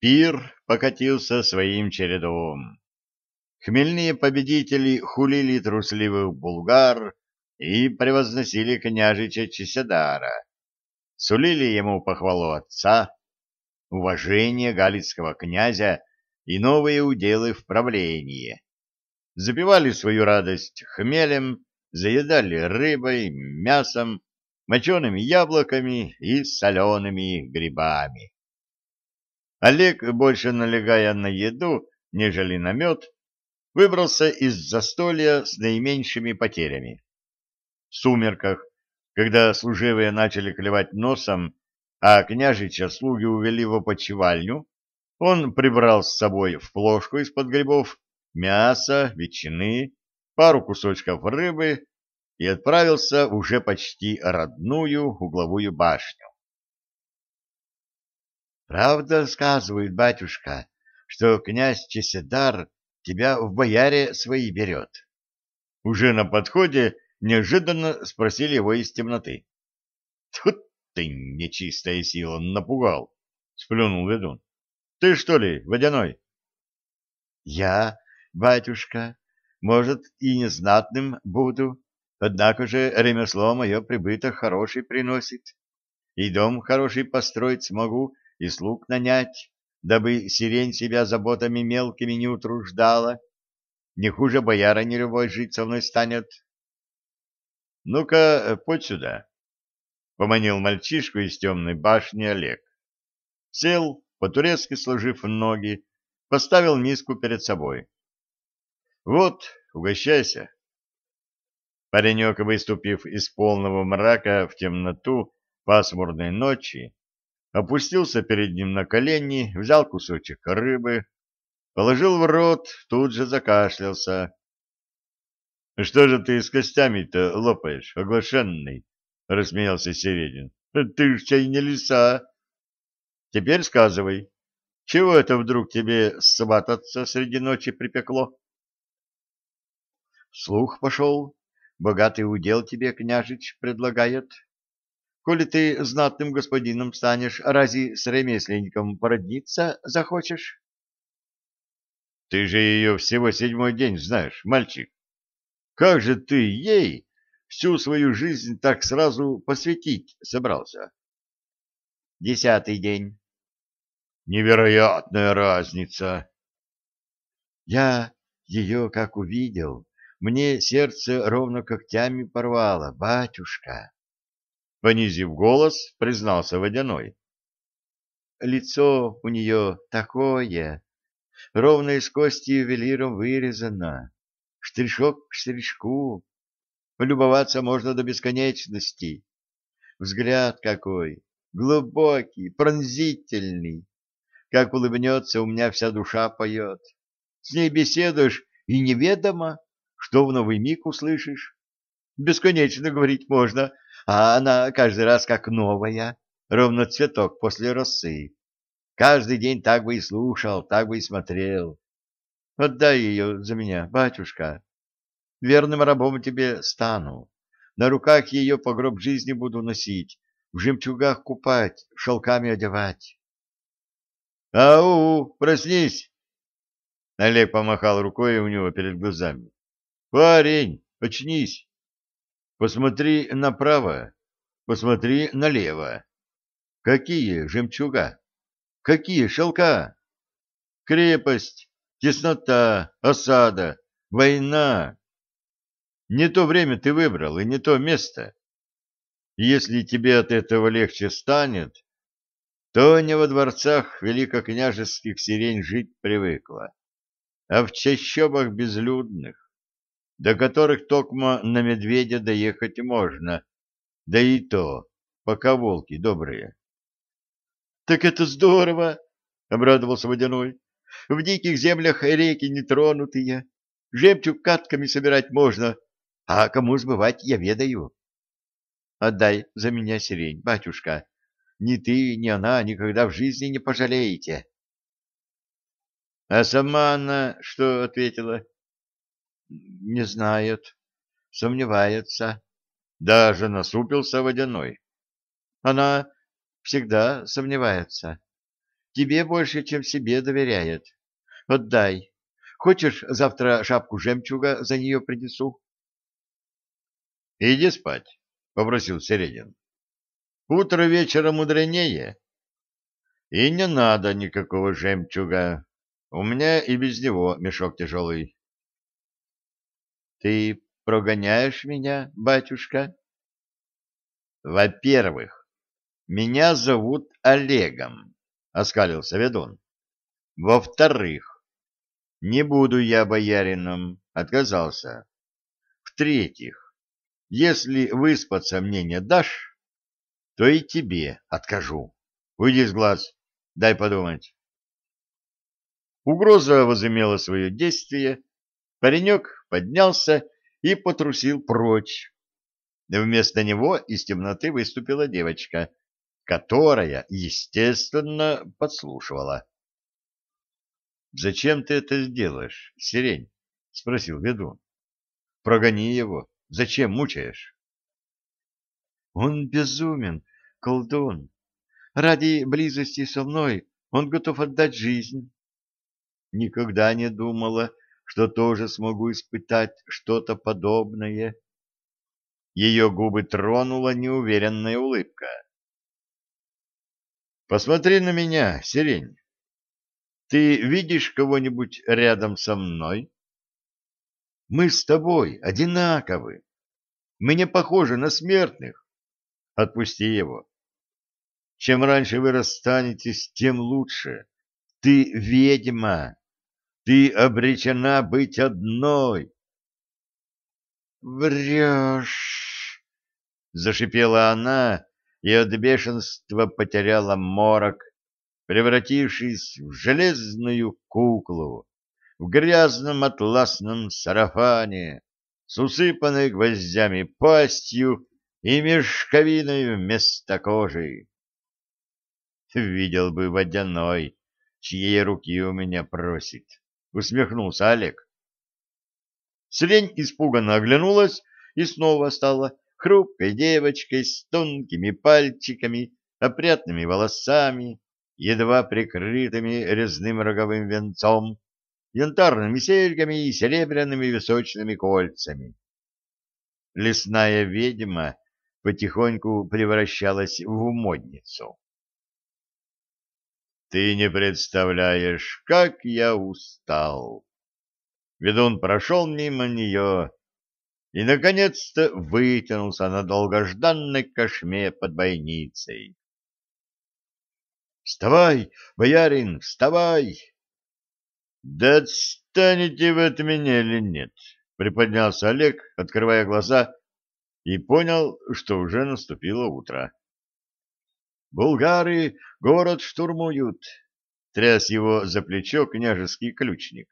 Пир покатился своим чередом. Хмельные победители хулили трусливых булгар и превозносили княжича Чеседара, сулили ему похвалу отца, уважение галицкого князя и новые уделы в правлении. Запивали свою радость хмелем, заедали рыбой, мясом, мочеными яблоками и солеными грибами. Олег, больше налегая на еду, нежели на мед, выбрался из застолья с наименьшими потерями. В сумерках, когда служивые начали клевать носом, а княжича слуги увели в опочивальню, он прибрал с собой в плошку из-под грибов мясо, ветчины, пару кусочков рыбы и отправился уже почти родную угловую башню. Правда, сказывает батюшка, что князь Чеседар тебя в бояре свои берет. Уже на подходе неожиданно спросили его из темноты. — Тут ты, нечистая сила, напугал, — сплюнул ведун. — Ты что ли, водяной? — Я, батюшка, может, и незнатным буду, однако же ремесло мое прибыток хороший приносит, и дом хороший построить смогу, и слуг нанять, дабы сирень себя заботами мелкими не утруждала. Не хуже бояра не любой жить со мной станет. — Ну-ка, подь сюда, — поманил мальчишку из темной башни Олег. Сел, по-турецки сложив ноги, поставил миску перед собой. — Вот, угощайся. Паренек, выступив из полного мрака в темноту пасмурной ночи, опустился перед ним на колени, взял кусочек рыбы, положил в рот, тут же закашлялся. — Что же ты с костями-то лопаешь, оглашенный? — рассмеялся Середин. — Ты ж чай не лиса. Теперь сказывай, чего это вдруг тебе свататься среди ночи припекло? — Слух пошел. Богатый удел тебе, княжич, предлагает. Коли ты знатным господином станешь, разве с ремесленником породниться захочешь? Ты же ее всего седьмой день знаешь, мальчик. Как же ты ей всю свою жизнь так сразу посвятить собрался? Десятый день. Невероятная разница. Я ее как увидел, мне сердце ровно когтями порвало, батюшка. Понизив голос, признался Водяной. Лицо у нее такое, ровно из кости ювелиром вырезано, штришок к штришку. Полюбоваться можно до бесконечности. Взгляд какой, глубокий, пронзительный. Как улыбнется, у меня вся душа поет. С ней беседуешь, и неведомо, что в новый миг услышишь. Бесконечно говорить можно, а она каждый раз как новая, ровно цветок после росы. Каждый день так бы и слушал, так бы и смотрел. Отдай ее за меня, батюшка. Верным рабом тебе стану. На руках ее по гроб жизни буду носить, в жемчугах купать, шелками одевать. «Ау, проснись!» Олег помахал рукой у него перед глазами. «Парень, очнись!» Посмотри направо, посмотри налево. Какие жемчуга? Какие шелка? Крепость, теснота, осада, война. Не то время ты выбрал и не то место. Если тебе от этого легче станет, то не во дворцах великокняжеских сирень жить привыкла, а в чащобах безлюдных до которых токмо на медведя доехать можно, да и то, пока волки добрые. — Так это здорово! — обрадовался Водяной. — В диких землях реки нетронутые, жемчуг катками собирать можно, а кому сбывать я ведаю. Отдай за меня сирень, батюшка. Ни ты, ни она никогда в жизни не пожалеете. — А сама она что ответила? — не знает, сомневается. Даже насупился водяной. Она всегда сомневается. тебе больше, чем себе доверяет. Отдай. Хочешь, завтра шапку жемчуга за нее принесу? — Иди спать, — попросил Середин. — Утро вечера мудренее. И не надо никакого жемчуга. У меня и без него мешок тяжелый. — Ты прогоняешь меня, батюшка? — Во-первых, меня зовут Олегом, — оскалился ведун. — Во-вторых, не буду я боярином, отказался. В-третьих, если выспаться мне не дашь, то и тебе откажу. Уйди с глаз, дай подумать. Угроза возымела свое действие, паренек поднялся и потрусил прочь. Вместо него из темноты выступила девочка, которая, естественно, подслушивала. — Зачем ты это сделаешь, сирень? — спросил ведун. — Прогони его. Зачем мучаешь? — Он безумен, колдун. Ради близости со мной он готов отдать жизнь. Никогда не думала, что тоже смогу испытать что-то подобное. Ее губы тронула неуверенная улыбка. «Посмотри на меня, сирень. Ты видишь кого-нибудь рядом со мной? Мы с тобой одинаковы. Мы не похожи на смертных. Отпусти его. Чем раньше вы расстанетесь, тем лучше. Ты ведьма. Ты обречена быть одной. Врешь, зашипела она и от бешенства потеряла морок, превратившись в железную куклу в грязном атласном сарафане с усыпанной гвоздями пастью и мешковиной вместо кожи. Видел бы водяной, чьей руки у меня просит, — усмехнулся Олег. Селень испуганно оглянулась и снова стала хрупкой девочкой с тонкими пальчиками, опрятными волосами, едва прикрытыми резным роговым венцом, янтарными серьгами и серебряными височными кольцами. Лесная ведьма потихоньку превращалась в модницу. Ты не представляешь, как я устал. Ведун прошел мимо нее и, наконец-то, вытянулся на долгожданной кошме под бойницей. «Вставай, боярин, вставай!» «Да отстанете вы от меня или нет?» — приподнялся Олег, открывая глаза, и понял, что уже наступило утро. Булгары город штурмуют, тряс его за плечо княжеский ключник.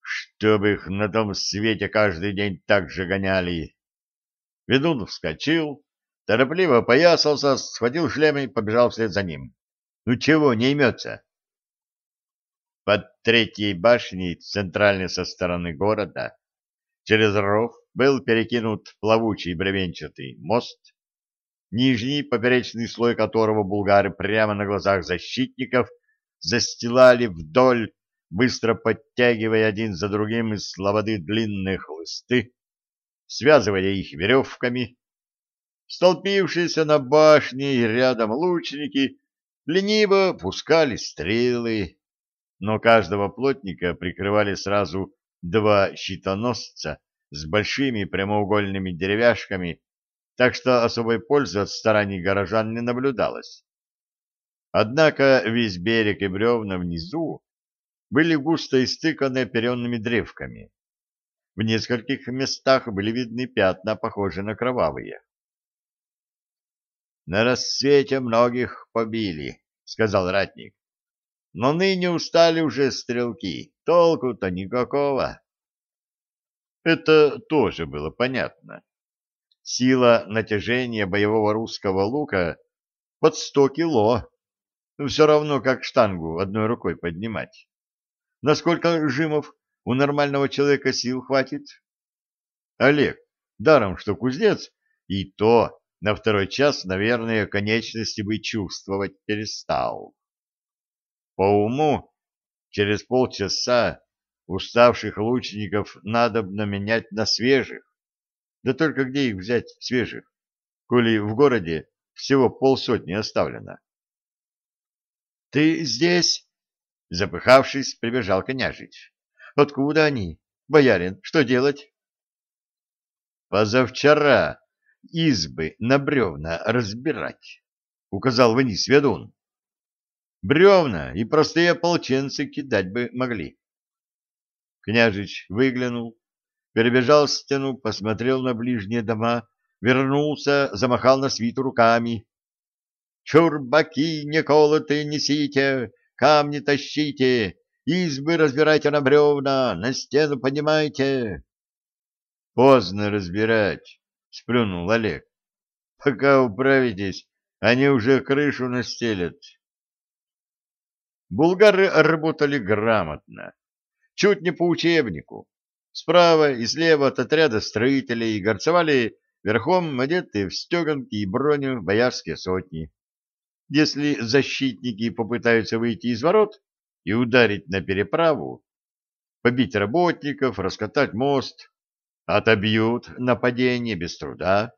Чтоб их на том свете каждый день так же гоняли. Ведун вскочил, торопливо поясался, схватил шлем и побежал вслед за ним. Ну чего, не имется? Под третьей башней, центральной со стороны города, через ров был перекинут плавучий бревенчатый мост, нижний поперечный слой которого булгары прямо на глазах защитников застилали вдоль, быстро подтягивая один за другим из слободы длинные хлысты, связывая их веревками. Столпившиеся на башне и рядом лучники лениво пускали стрелы, но каждого плотника прикрывали сразу два щитоносца с большими прямоугольными деревяшками так что особой пользы от стараний горожан не наблюдалось. Однако весь берег и бревна внизу были густо истыканы оперенными древками. В нескольких местах были видны пятна, похожие на кровавые. «На рассвете многих побили», — сказал ратник. «Но ныне устали уже стрелки, толку-то никакого». Это тоже было понятно. Сила натяжения боевого русского лука под сто кило. Все равно, как штангу одной рукой поднимать. Насколько жимов у нормального человека сил хватит? Олег, даром что кузнец, и то на второй час, наверное, конечности бы чувствовать перестал. По уму, через полчаса уставших лучников надо менять на свежих. Да только где их взять, свежих, коли в городе всего полсотни оставлено? — Ты здесь? — запыхавшись, прибежал княжич. — Откуда они? Боярин, что делать? — Позавчера избы на бревна разбирать, — указал вниз ведун. Бревна и простые ополченцы кидать бы могли. Княжич выглянул, перебежал стену, посмотрел на ближние дома, вернулся, замахал на свиту руками. «Чурбаки не колоты несите, камни тащите, избы разбирайте на бревна, на стену поднимайте!» «Поздно разбирать», — сплюнул Олег. «Пока управитесь, они уже крышу настелят». Булгары работали грамотно, чуть не по учебнику. Справа и слева от отряда строителей горцевали верхом одетые в стеганки и броню боярские сотни. Если защитники попытаются выйти из ворот и ударить на переправу, побить работников, раскатать мост, отобьют нападение без труда.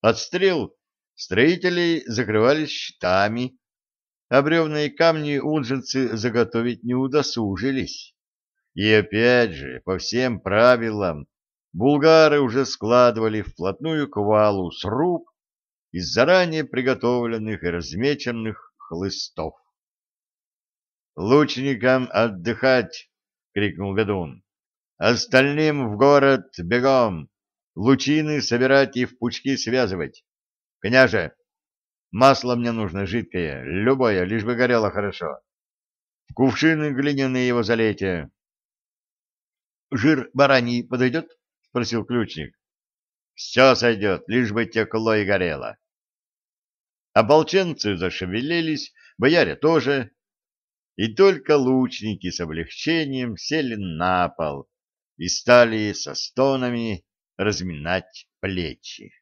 Отстрел строителей закрывались щитами, а бревна и камни унженцы заготовить не удосужились. И опять же, по всем правилам, булгары уже складывали вплотную к валу сруб из заранее приготовленных и размеченных хлыстов. «Лучникам отдыхать!» — крикнул ведун. «Остальным в город бегом! Лучины собирать и в пучки связывать! Княже, Масло мне нужно жидкое, любое, лишь бы горело хорошо. В кувшины глиняные его залейте. — Жир бараний подойдет? — спросил ключник. — Все сойдет, лишь бы текло и горело. Ополченцы зашевелились, бояре тоже, и только лучники с облегчением сели на пол и стали со стонами разминать плечи.